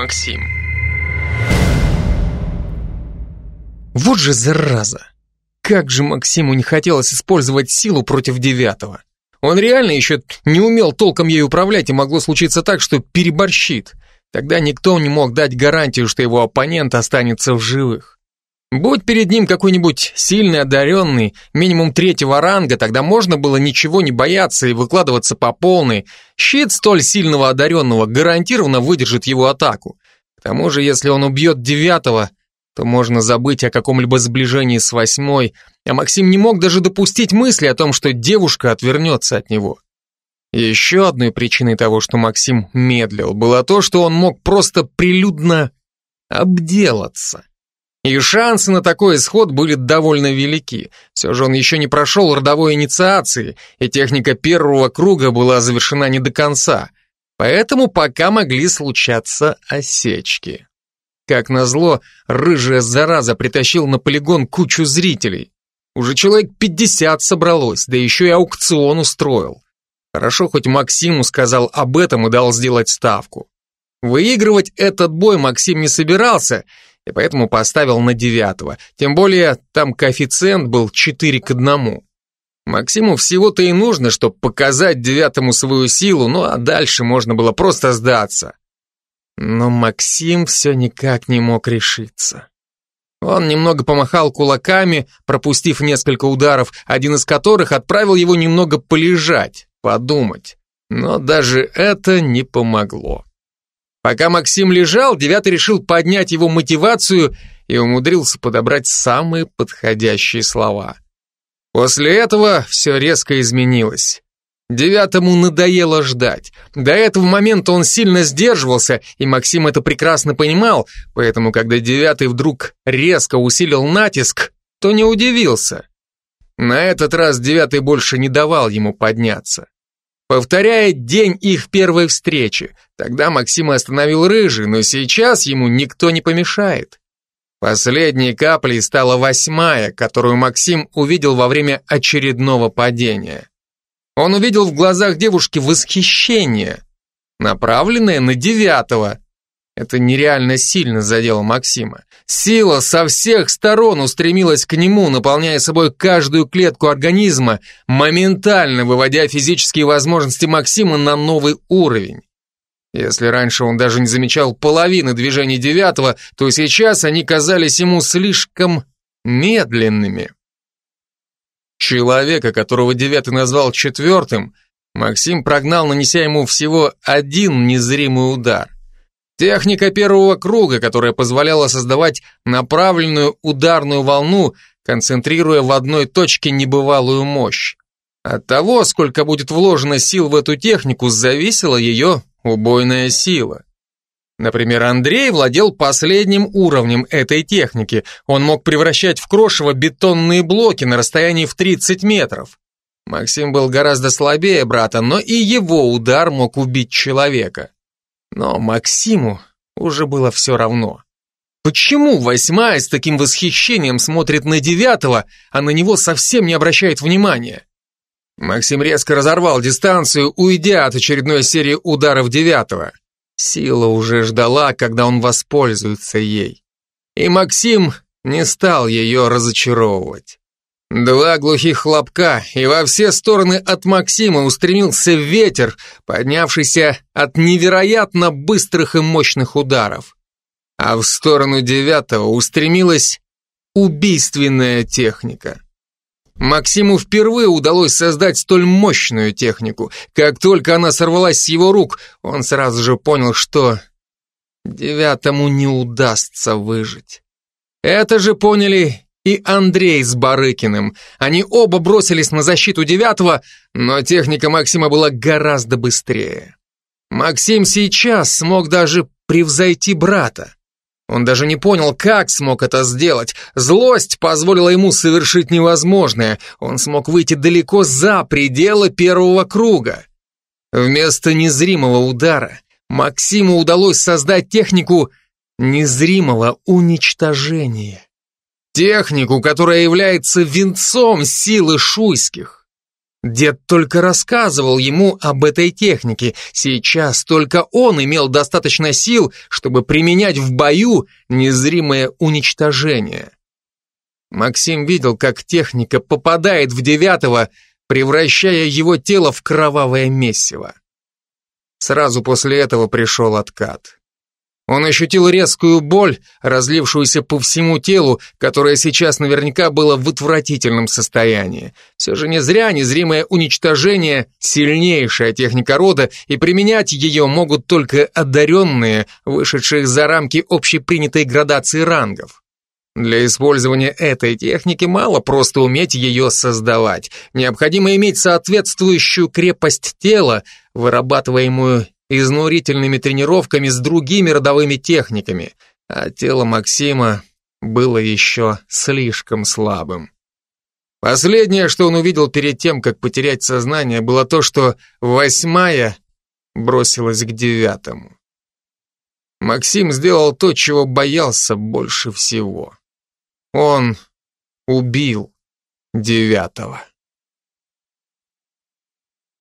Максим. Вот же зараза! Как же Максиму не хотелось использовать силу против девятого. Он реально еще не умел толком ей управлять, и могло случиться так, что переборщит. Тогда никто не мог дать гарантию, что его оппонент останется в живых. Будь перед ним какой-нибудь сильный одаренный, минимум третьего ранга, тогда можно было ничего не бояться и выкладываться по полной. Щит столь сильного одаренного гарантированно выдержит его атаку. К тому же, если он убьет девятого, то можно забыть о каком-либо сближении с восьмой, а Максим не мог даже допустить мысли о том, что девушка отвернется от него. Еще одной причиной того, что Максим медлил, было то, что он мог просто прилюдно обделаться. И шансы на такой исход были довольно велики. Все же он еще не прошел родовой инициации, и техника первого круга была завершена не до конца. Поэтому пока могли случаться осечки. Как назло, рыжая зараза притащил на полигон кучу зрителей. Уже человек 50 собралось, да еще и аукцион устроил. Хорошо, хоть Максиму сказал об этом и дал сделать ставку. Выигрывать этот бой Максим не собирался, и поэтому поставил на девятого. Тем более, там коэффициент был 4 к 1. Максиму всего-то и нужно, чтобы показать девятому свою силу, ну а дальше можно было просто сдаться. Но Максим все никак не мог решиться. Он немного помахал кулаками, пропустив несколько ударов, один из которых отправил его немного полежать подумать. Но даже это не помогло. Пока Максим лежал, Девятый решил поднять его мотивацию и умудрился подобрать самые подходящие слова. После этого все резко изменилось. Девятому надоело ждать. До этого момента он сильно сдерживался, и Максим это прекрасно понимал, поэтому, когда Девятый вдруг резко усилил натиск, то не удивился. На этот раз Девятый больше не давал ему подняться. Повторяя день их первой встречи, тогда Максима остановил Рыжий, но сейчас ему никто не помешает. Последней каплей стала восьмая, которую Максим увидел во время очередного падения. Он увидел в глазах девушки восхищение, направленное на девятого, это нереально сильно задело Максима. Сила со всех сторон устремилась к нему, наполняя собой каждую клетку организма, моментально выводя физические возможности Максима на новый уровень. Если раньше он даже не замечал половины движений девятого, то сейчас они казались ему слишком медленными. Человека, которого девятый назвал четвертым, Максим прогнал, нанеся ему всего один незримый удар. Техника первого круга, которая позволяла создавать направленную ударную волну, концентрируя в одной точке небывалую мощь. От того, сколько будет вложено сил в эту технику, зависела ее убойная сила. Например, Андрей владел последним уровнем этой техники. Он мог превращать в крошево бетонные блоки на расстоянии в 30 метров. Максим был гораздо слабее брата, но и его удар мог убить человека. Но Максиму уже было все равно. Почему восьмая с таким восхищением смотрит на девятого, а на него совсем не обращает внимания? Максим резко разорвал дистанцию, уйдя от очередной серии ударов девятого. Сила уже ждала, когда он воспользуется ей. И Максим не стал ее разочаровывать. Два глухих хлопка, и во все стороны от Максима устремился ветер, поднявшийся от невероятно быстрых и мощных ударов. А в сторону девятого устремилась убийственная техника. Максиму впервые удалось создать столь мощную технику. Как только она сорвалась с его рук, он сразу же понял, что девятому не удастся выжить. Это же поняли и Андрей с Барыкиным. Они оба бросились на защиту девятого, но техника Максима была гораздо быстрее. Максим сейчас смог даже превзойти брата. Он даже не понял, как смог это сделать. Злость позволила ему совершить невозможное. Он смог выйти далеко за пределы первого круга. Вместо незримого удара Максиму удалось создать технику незримого уничтожения. Технику, которая является венцом силы шуйских. Дед только рассказывал ему об этой технике. Сейчас только он имел достаточно сил, чтобы применять в бою незримое уничтожение. Максим видел, как техника попадает в девятого, превращая его тело в кровавое месиво. Сразу после этого пришел откат. Он ощутил резкую боль, разлившуюся по всему телу, которое сейчас наверняка было в отвратительном состоянии. Все же не зря незримое уничтожение – сильнейшая техника рода, и применять ее могут только одаренные, вышедшие за рамки общепринятой градации рангов. Для использования этой техники мало просто уметь ее создавать. Необходимо иметь соответствующую крепость тела, вырабатываемую изнурительными тренировками с другими родовыми техниками, а тело Максима было еще слишком слабым. Последнее, что он увидел перед тем, как потерять сознание, было то, что восьмая бросилась к девятому. Максим сделал то, чего боялся больше всего. Он убил девятого.